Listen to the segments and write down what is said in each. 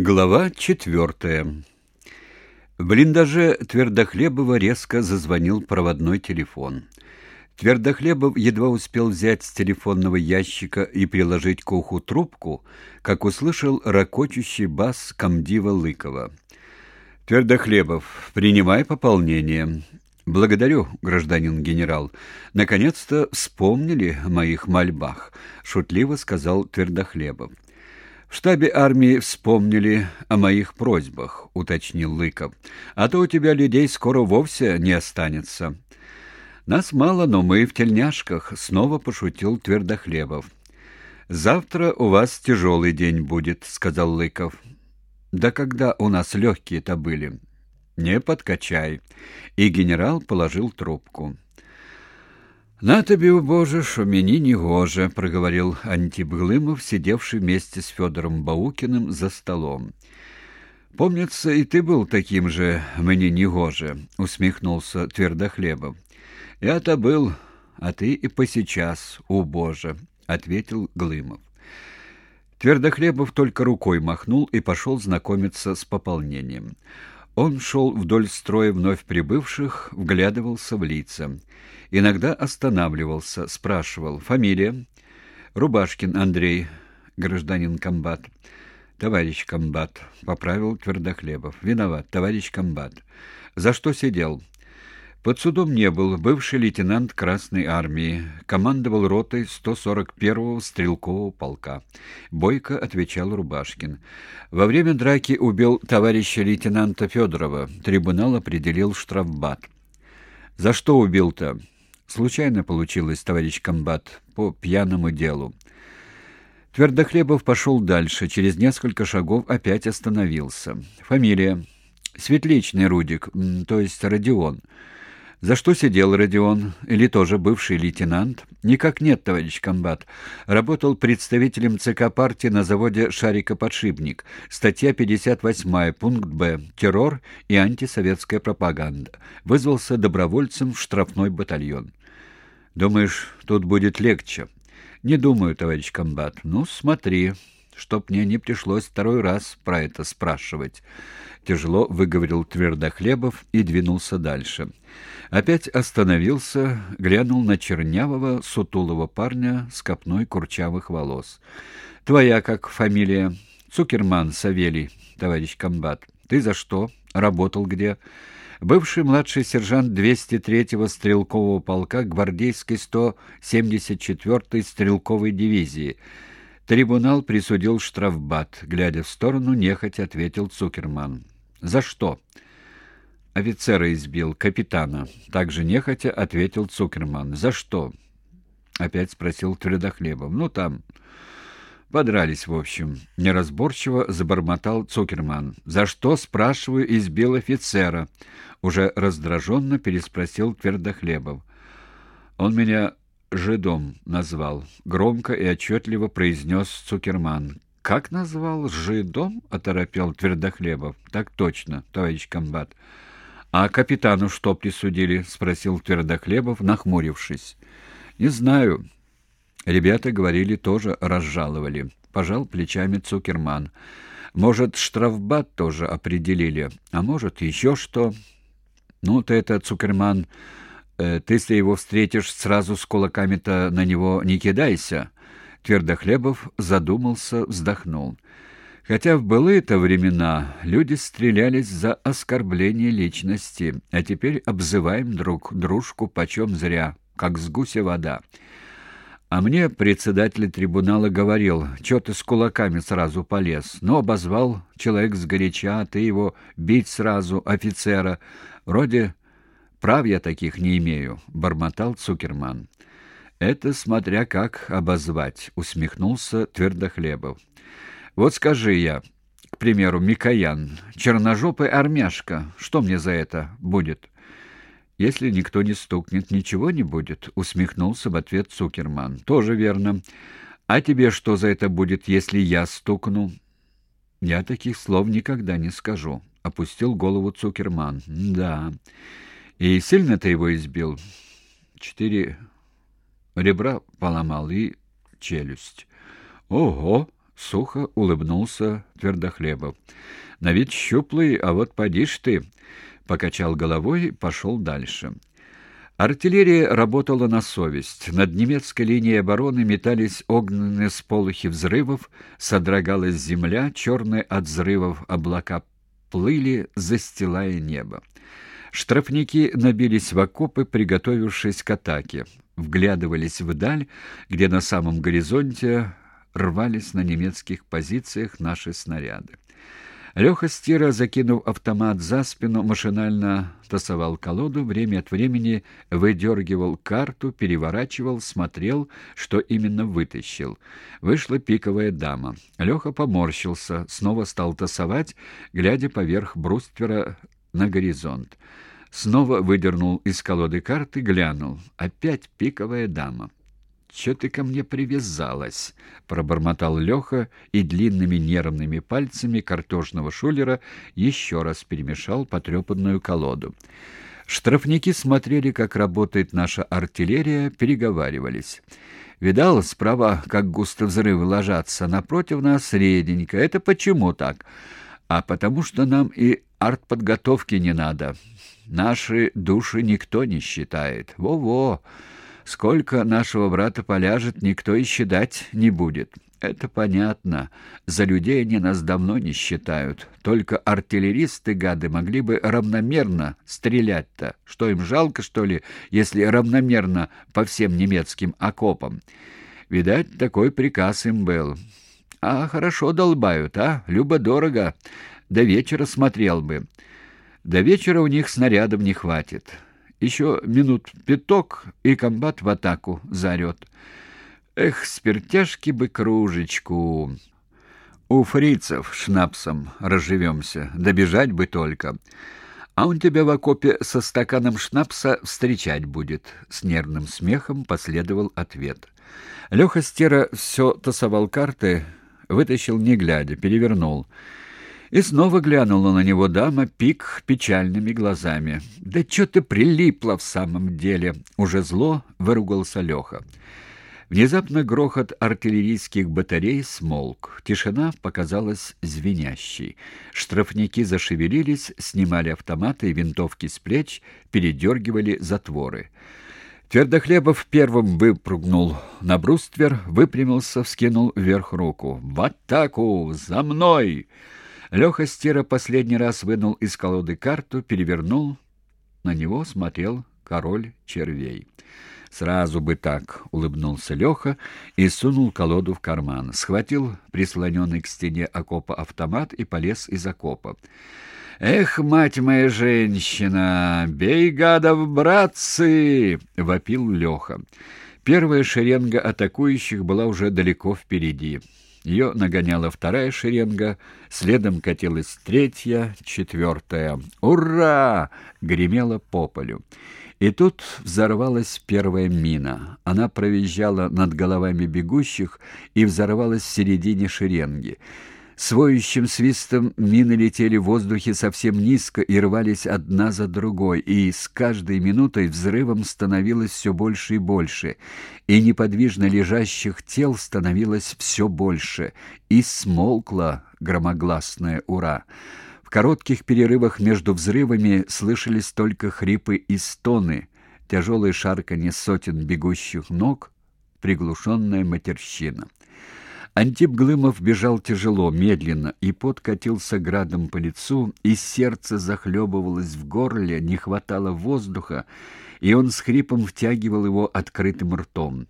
Глава четвертая. В блиндаже Твердохлебова резко зазвонил проводной телефон. Твердохлебов едва успел взять с телефонного ящика и приложить к уху трубку, как услышал ракочущий бас комдива Лыкова. «Твердохлебов, принимай пополнение». «Благодарю, гражданин генерал. Наконец-то вспомнили о моих мольбах», — шутливо сказал Твердохлебов. В штабе армии вспомнили о моих просьбах, уточнил Лыков. А то у тебя людей скоро вовсе не останется. Нас мало, но мы в тельняшках, снова пошутил Твердохлебов. Завтра у вас тяжелый день будет, сказал Лыков. Да когда у нас легкие-то были? Не подкачай. И генерал положил трубку. «На тебе, Боже, шо мені негоже», — проговорил Антип Глымов, сидевший вместе с Федором Баукиным за столом. «Помнится, и ты был таким же мне негоже», — усмехнулся Твердохлебов. «Я-то был, а ты и посейчас, у Боже», — ответил Глымов. Твердохлебов только рукой махнул и пошел знакомиться с пополнением. Он шел вдоль строя вновь прибывших, вглядывался в лица. Иногда останавливался, спрашивал. «Фамилия?» «Рубашкин Андрей, гражданин комбат». «Товарищ комбат», — поправил Твердохлебов. «Виноват, товарищ комбат». «За что сидел?» Под судом не был, бывший лейтенант Красной армии, командовал ротой 141-го стрелкового полка. Бойко отвечал Рубашкин. Во время драки убил товарища лейтенанта Федорова. Трибунал определил штрафбат. «За что убил-то?» Случайно получилось, товарищ комбат, по пьяному делу. Твердохлебов пошел дальше, через несколько шагов опять остановился. Фамилия. Светличный Рудик, то есть Родион. За что сидел Родион? Или тоже бывший лейтенант? Никак нет, товарищ комбат. Работал представителем ЦК партии на заводе «Шарикоподшипник». Статья 58, пункт «Б». Террор и антисоветская пропаганда. Вызвался добровольцем в штрафной батальон. Думаешь, тут будет легче? Не думаю, товарищ комбат. Ну, смотри чтоб мне не пришлось второй раз про это спрашивать. Тяжело выговорил Твердохлебов и двинулся дальше. Опять остановился, глянул на чернявого, сутулого парня с копной курчавых волос. «Твоя как фамилия?» «Цукерман Савелий, товарищ комбат. Ты за что? Работал где?» Бывший младший сержант 203-го стрелкового полка гвардейской 174-й стрелковой дивизии — Трибунал присудил штрафбат. Глядя в сторону, нехотя ответил Цукерман. «За что?» «Офицера избил, капитана». Также нехотя ответил Цукерман. «За что?» Опять спросил Твердохлебов. «Ну, там...» Подрались, в общем. Неразборчиво забормотал Цукерман. «За что, спрашиваю, избил офицера?» Уже раздраженно переспросил Твердохлебов. «Он меня жидом назвал, громко и отчетливо произнес Цукерман. Как назвал жидом? оторопел Твердохлебов. Так точно, товарищ комбат. А капитану что присудили? спросил Твердохлебов, нахмурившись. Не знаю. Ребята говорили, тоже разжаловали. Пожал плечами Цукерман. Может, штрафбат тоже определили, а может, еще что. Ну, ты это, Цукерман, Э, ты, если его встретишь, сразу с кулаками-то на него не кидайся. Твердохлебов задумался, вздохнул. Хотя в былые-то времена люди стрелялись за оскорбление личности, а теперь обзываем друг дружку почем зря, как с гуся вода. А мне председатель трибунала говорил, что ты с кулаками сразу полез, но обозвал человек сгоряча, ты его бить сразу, офицера. Вроде Прав я таких не имею, бормотал Цукерман. Это смотря как обозвать, усмехнулся Твердохлебов. Вот скажи я, к примеру, Микоян, черножопый армяшка, что мне за это будет? Если никто не стукнет, ничего не будет, усмехнулся в ответ Цукерман. Тоже верно. А тебе что за это будет, если я стукну? Я таких слов никогда не скажу, опустил голову Цукерман. Да. И сильно ты его избил? Четыре ребра поломал и челюсть. Ого, Сухо улыбнулся Твердохлебов. На вид щуплый, а вот подишь ты, покачал головой, пошел дальше. Артиллерия работала на совесть. Над немецкой линией обороны метались огненные сполохи взрывов, содрогалась земля, черные от взрывов облака плыли, застилая небо. Штрафники набились в окопы, приготовившись к атаке. Вглядывались вдаль, где на самом горизонте рвались на немецких позициях наши снаряды. Леха Стира, закинув автомат за спину, машинально тасовал колоду, время от времени выдергивал карту, переворачивал, смотрел, что именно вытащил. Вышла пиковая дама. Леха поморщился, снова стал тасовать, глядя поверх бруствера на горизонт. Снова выдернул из колоды карты, глянул. Опять пиковая дама. «Че ты ко мне привязалась?» — пробормотал Леха и длинными нервными пальцами картошного шулера еще раз перемешал потрепанную колоду. Штрафники смотрели, как работает наша артиллерия, переговаривались. «Видал, справа, как густо взрывы ложатся, напротив нас реденько. Это почему так?» «А потому что нам и артподготовки не надо. Наши души никто не считает. Во-во!» Сколько нашего брата поляжет, никто и считать не будет. Это понятно. За людей они нас давно не считают. Только артиллеристы, гады, могли бы равномерно стрелять-то. Что им жалко, что ли, если равномерно по всем немецким окопам? Видать, такой приказ им был. А хорошо долбают, а? Любо-дорого. До вечера смотрел бы. До вечера у них снарядов не хватит. Еще минут пяток, и комбат в атаку заорет. Эх, спиртяшки бы кружечку. У фрицев шнапсом разживемся, добежать бы только. А он тебя в окопе со стаканом шнапса встречать будет. С нервным смехом последовал ответ. Леха Стера все тасовал карты, вытащил не глядя, перевернул — и снова глянула на него дама, пик печальными глазами. «Да что ты прилипла в самом деле?» Уже зло выругался Леха. Внезапно грохот артиллерийских батарей смолк. Тишина показалась звенящей. Штрафники зашевелились, снимали автоматы и винтовки с плеч, передергивали затворы. Твердохлебов первым выпрыгнул на бруствер, выпрямился, вскинул вверх руку. «В атаку! За мной!» Леха Стира последний раз вынул из колоды карту, перевернул. На него смотрел король червей. «Сразу бы так!» — улыбнулся Леха и сунул колоду в карман. Схватил прислоненный к стене окопа автомат и полез из окопа. «Эх, мать моя женщина! Бей, гадов, братцы!» — вопил Леха. Первая шеренга атакующих была уже далеко впереди. Ее нагоняла вторая шеренга, следом катилась третья, четвертая. «Ура!» — гремело по полю. И тут взорвалась первая мина. Она провизжала над головами бегущих и взорвалась в середине шеренги. С воющим свистом мины летели в воздухе совсем низко и рвались одна за другой, и с каждой минутой взрывом становилось все больше и больше, и неподвижно лежащих тел становилось все больше, и смолкло громогласное «Ура!». В коротких перерывах между взрывами слышались только хрипы и стоны, тяжелое шарканье сотен бегущих ног, приглушенная матерщина. Антип Глымов бежал тяжело, медленно, и подкатился градом по лицу, и сердце захлебывалось в горле, не хватало воздуха, и он с хрипом втягивал его открытым ртом.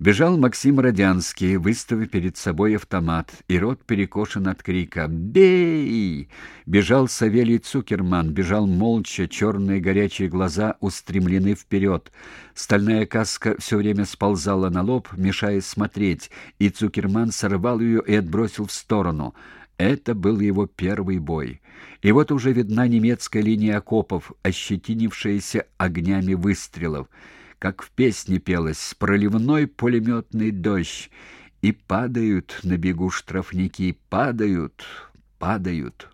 Бежал Максим Родянский, выставив перед собой автомат, и рот перекошен от крика «Бей!». Бежал Савелий Цукерман, бежал молча, черные горячие глаза устремлены вперед. Стальная каска все время сползала на лоб, мешая смотреть, и Цукерман сорвал ее и отбросил в сторону. Это был его первый бой. И вот уже видна немецкая линия окопов, ощетинившаяся огнями выстрелов как в песне пелось, проливной пулеметный дождь, и падают на бегу штрафники, падают, падают.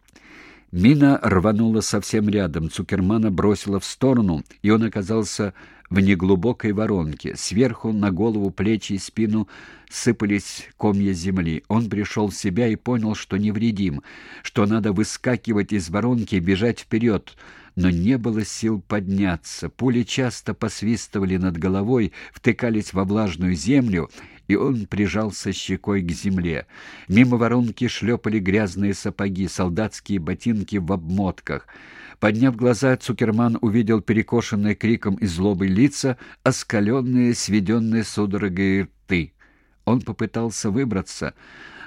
Мина рванула совсем рядом, Цукермана бросила в сторону, и он оказался в неглубокой воронке. Сверху на голову, плечи и спину сыпались комья земли. Он пришел в себя и понял, что невредим, что надо выскакивать из воронки и бежать вперед, но не было сил подняться. Пули часто посвистывали над головой, втыкались во влажную землю, и он прижался щекой к земле. Мимо воронки шлепали грязные сапоги, солдатские ботинки в обмотках. Подняв глаза, Цукерман увидел перекошенные криком и злобой лица, оскаленные, сведенные судорогой рты. Он попытался выбраться,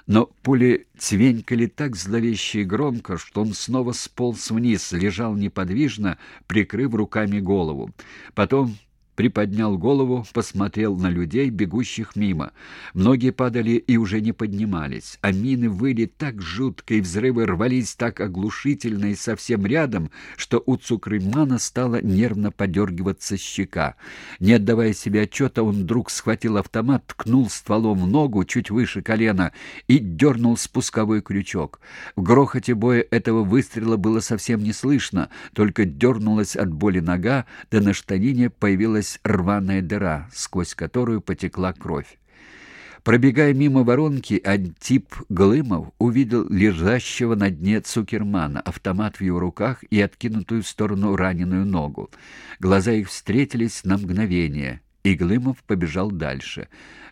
но пули цвенькали так зловеще и громко, что он снова сполз вниз, лежал неподвижно, прикрыв руками голову. Потом приподнял голову, посмотрел на людей, бегущих мимо. Многие падали и уже не поднимались, а мины выли так жутко, и взрывы рвались так оглушительно и совсем рядом, что у Цукрымана стала нервно подергиваться щека. Не отдавая себе отчета, он вдруг схватил автомат, ткнул стволом в ногу чуть выше колена и дернул спусковой крючок. В грохоте боя этого выстрела было совсем не слышно, только дернулась от боли нога, да на штанине появилась появилась рваная дыра, сквозь которую потекла кровь. Пробегая мимо воронки, Антип Глымов увидел лежащего на дне Цукермана, автомат в его руках и откинутую в сторону раненую ногу. Глаза их встретились на мгновение, и Глымов побежал дальше.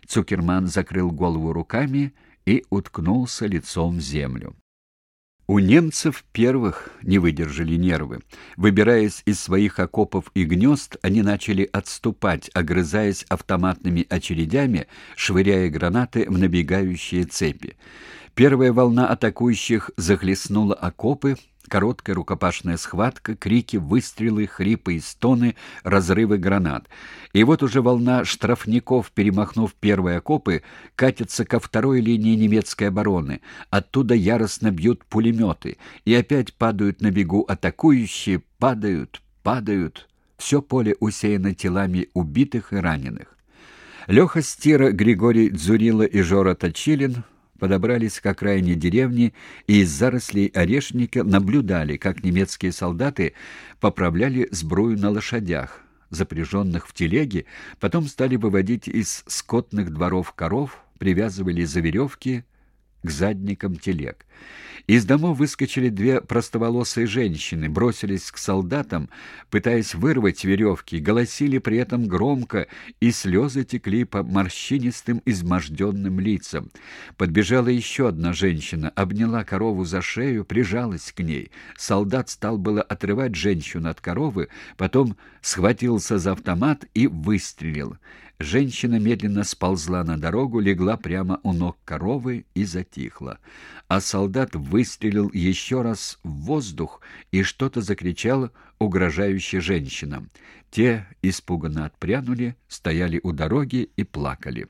Цукерман закрыл голову руками и уткнулся лицом в землю. У немцев первых не выдержали нервы. Выбираясь из своих окопов и гнезд, они начали отступать, огрызаясь автоматными очередями, швыряя гранаты в набегающие цепи. Первая волна атакующих захлестнула окопы, Короткая рукопашная схватка, крики, выстрелы, хрипы и стоны, разрывы гранат. И вот уже волна штрафников, перемахнув первые окопы, катится ко второй линии немецкой обороны. Оттуда яростно бьют пулеметы. И опять падают на бегу атакующие, падают, падают. Все поле усеяно телами убитых и раненых. Леха Стира, Григорий Дзурила и Жора Точилин — подобрались к окраине деревни и из зарослей орешника наблюдали, как немецкие солдаты поправляли сбрую на лошадях, запряженных в телеги, потом стали выводить из скотных дворов коров, привязывали за веревки к задникам телег. Из домов выскочили две простоволосые женщины, бросились к солдатам, пытаясь вырвать веревки, голосили при этом громко, и слезы текли по морщинистым изможденным лицам. Подбежала еще одна женщина, обняла корову за шею, прижалась к ней. Солдат стал было отрывать женщину от коровы, потом схватился за автомат и выстрелил. Женщина медленно сползла на дорогу, легла прямо у ног коровы и затихла. А солдат выстрелил еще раз в воздух и что-то закричал угрожающе женщинам. Те испуганно отпрянули, стояли у дороги и плакали.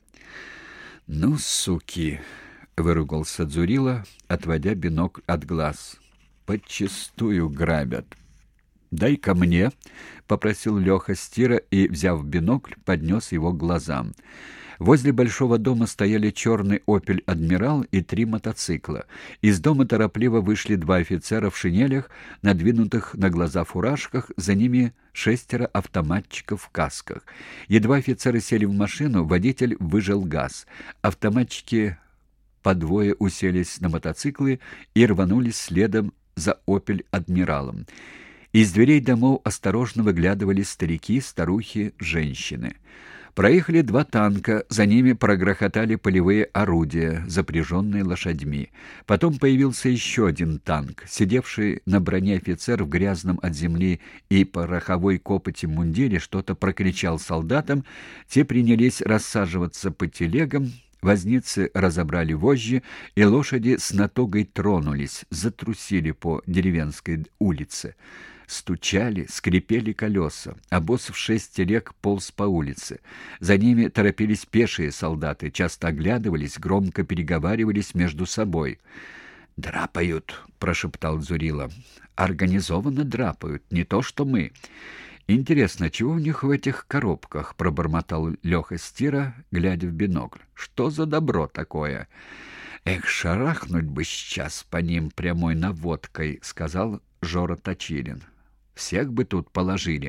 «Ну, суки!» — выругался Дзурила, отводя бинокль от глаз. «Подчистую грабят!» «Дай ко мне», — попросил Леха Стира и, взяв бинокль, поднес его к глазам. Возле большого дома стояли черный «Опель Адмирал» и три мотоцикла. Из дома торопливо вышли два офицера в шинелях, надвинутых на глаза фуражках, за ними шестеро автоматчиков в касках. Едва офицеры сели в машину, водитель выжал газ. Автоматчики по двое уселись на мотоциклы и рванулись следом за «Опель Адмиралом». Из дверей домов осторожно выглядывали старики, старухи, женщины. Проехали два танка, за ними прогрохотали полевые орудия, запряженные лошадьми. Потом появился еще один танк. Сидевший на броне офицер в грязном от земли и пороховой копоти мундире что-то прокричал солдатам, те принялись рассаживаться по телегам, Возницы разобрали вожжи, и лошади с натугой тронулись, затрусили по деревенской улице. Стучали, скрипели колеса. босс в шесть телег полз по улице. За ними торопились пешие солдаты, часто оглядывались, громко переговаривались между собой. «Драпают», — прошептал Зурила. «Организованно драпают, не то что мы». «Интересно, чего у них в этих коробках?» — пробормотал Леха Стира, глядя в бинокль. «Что за добро такое?» «Эх, шарахнуть бы сейчас по ним прямой наводкой», — сказал Жора Точилин. «Всех бы тут положили».